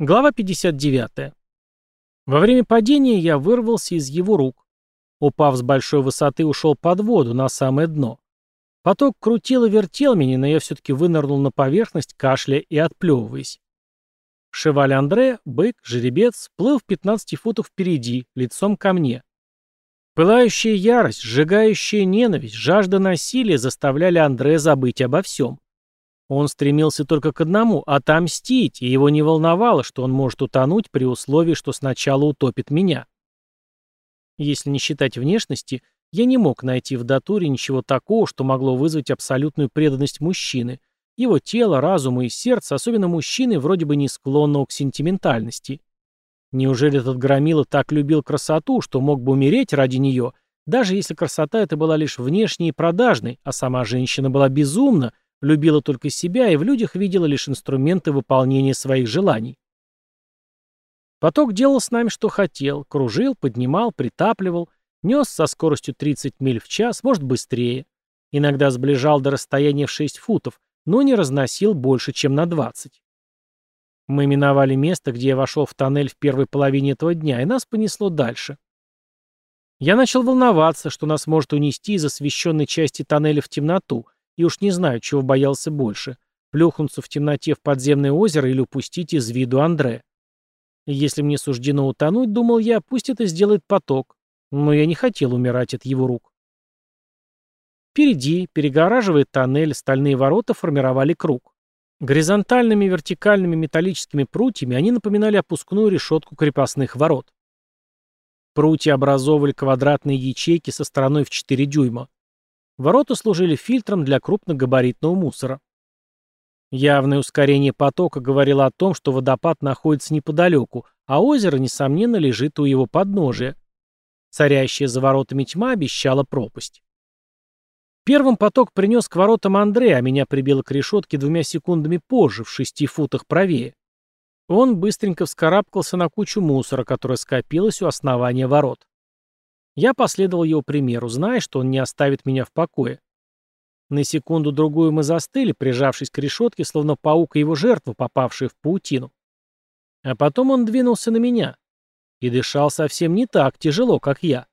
Глава 59. Во время падения я вырвался из его рук. Упав с большой высоты, ушел под воду, на самое дно. Поток крутил и вертел меня, но я все-таки вынырнул на поверхность, кашляя и отплевываясь. Шеваль Андре, бык, жеребец, плыл в 15 футов впереди, лицом ко мне. Пылающая ярость, сжигающая ненависть, жажда насилия заставляли Андре забыть обо всем. Он стремился только к одному — отомстить, и его не волновало, что он может утонуть при условии, что сначала утопит меня. Если не считать внешности, я не мог найти в датуре ничего такого, что могло вызвать абсолютную преданность мужчины. Его тело, разум и сердце, особенно мужчины, вроде бы не склонного к сентиментальности. Неужели этот громила так любил красоту, что мог бы умереть ради нее, даже если красота эта была лишь внешней и продажной, а сама женщина была безумна, любила только себя и в людях видела лишь инструменты выполнения своих желаний. Поток делал с нами, что хотел, кружил, поднимал, притапливал, нес со скоростью 30 миль в час, может быстрее. Иногда сближал до расстояния в 6 футов, но не разносил больше, чем на 20. Мы миновали место, где я вошел в тоннель в первой половине этого дня, и нас понесло дальше. Я начал волноваться, что нас может унести из освещенной части тоннеля в темноту, и уж не знаю, чего боялся больше – плюхнуться в темноте в подземное озеро или упустить из виду Андре. если мне суждено утонуть, думал я, пусть это сделает поток, но я не хотел умирать от его рук. Впереди, перегораживая тоннель, стальные ворота формировали круг. Горизонтальными вертикальными металлическими прутьями они напоминали опускную решетку крепостных ворот. Прутья образовывали квадратные ячейки со стороной в 4 дюйма. Ворота служили фильтром для крупногабаритного мусора. Явное ускорение потока говорило о том, что водопад находится неподалеку, а озеро, несомненно, лежит у его подножия. Царящая за воротами тьма обещала пропасть. Первым поток принес к воротам Андрея, а меня прибило к решетке двумя секундами позже, в шести футах правее. Он быстренько вскарабкался на кучу мусора, которая скопилась у основания ворот. Я последовал его примеру, зная, что он не оставит меня в покое. На секунду-другую мы застыли, прижавшись к решетке, словно паук и его жертва, попавшая в паутину. А потом он двинулся на меня. И дышал совсем не так тяжело, как я.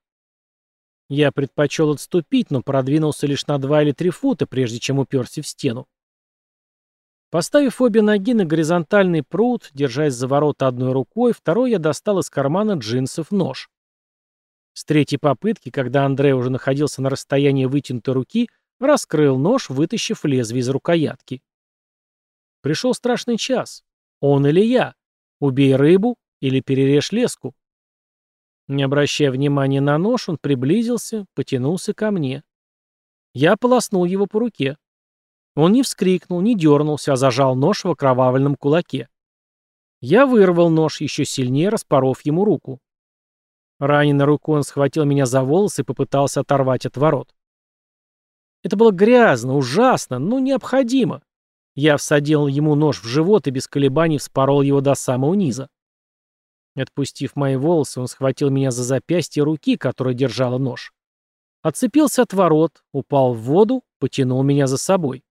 Я предпочел отступить, но продвинулся лишь на два или три фута, прежде чем уперся в стену. Поставив обе ноги на горизонтальный пруд, держась за ворота одной рукой, второй я достал из кармана джинсов нож. С третьей попытки, когда Андрей уже находился на расстоянии вытянутой руки, раскрыл нож, вытащив лезвие из рукоятки. Пришел страшный час. Он или я? Убей рыбу или перережь леску? Не обращая внимания на нож, он приблизился, потянулся ко мне. Я полоснул его по руке. Он не вскрикнул, не дернулся, а зажал нож в окровавленном кулаке. Я вырвал нож, еще сильнее распоров ему руку. Раненой рукой он схватил меня за волосы и попытался оторвать от ворот. Это было грязно, ужасно, но необходимо. Я всадил ему нож в живот и без колебаний вспорол его до самого низа. Отпустив мои волосы, он схватил меня за запястье руки, которая держала нож. Отцепился от ворот, упал в воду, потянул меня за собой.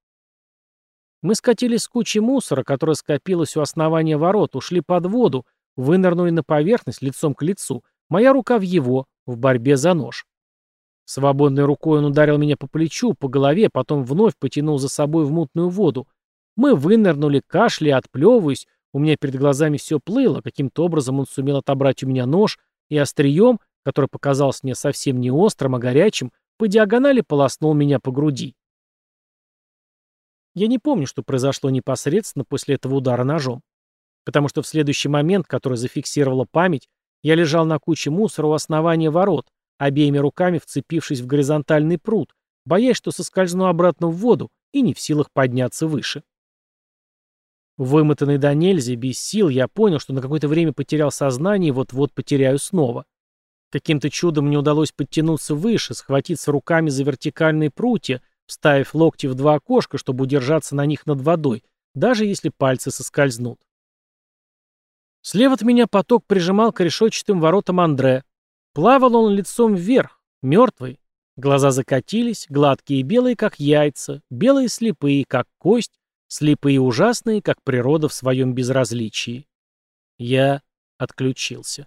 Мы скатились с кучи мусора, которая скопилась у основания ворот, ушли под воду, вынырнули на поверхность лицом к лицу, Моя рука в его, в борьбе за нож. Свободной рукой он ударил меня по плечу, по голове, потом вновь потянул за собой в мутную воду. Мы вынырнули, кашляя, отплевываясь, у меня перед глазами все плыло, каким-то образом он сумел отобрать у меня нож, и острием, который показался мне совсем не острым, а горячим, по диагонали полоснул меня по груди. Я не помню, что произошло непосредственно после этого удара ножом, потому что в следующий момент, который зафиксировала память, я лежал на куче мусора у основания ворот, обеими руками вцепившись в горизонтальный пруд, боясь, что соскользну обратно в воду и не в силах подняться выше. Вымотанный до нельзя, без сил, я понял, что на какое-то время потерял сознание и вот-вот потеряю снова. Каким-то чудом мне удалось подтянуться выше, схватиться руками за вертикальные прутья, вставив локти в два окошка, чтобы удержаться на них над водой, даже если пальцы соскользнут. Слева от меня поток прижимал к решетчатым воротам Андре. Плавал он лицом вверх, мертвый. Глаза закатились, гладкие и белые, как яйца, белые слепые, как кость, слепые и ужасные, как природа в своем безразличии. Я отключился.